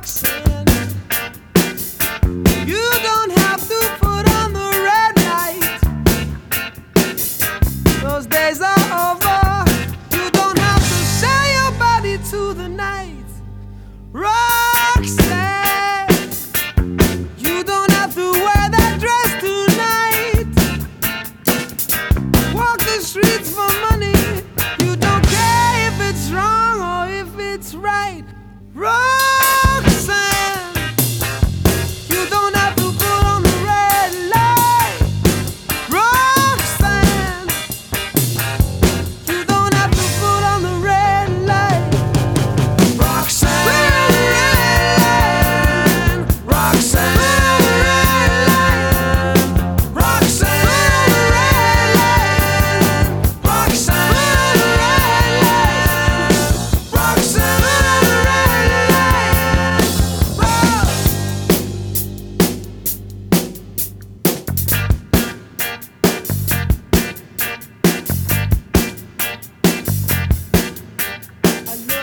Roxanne.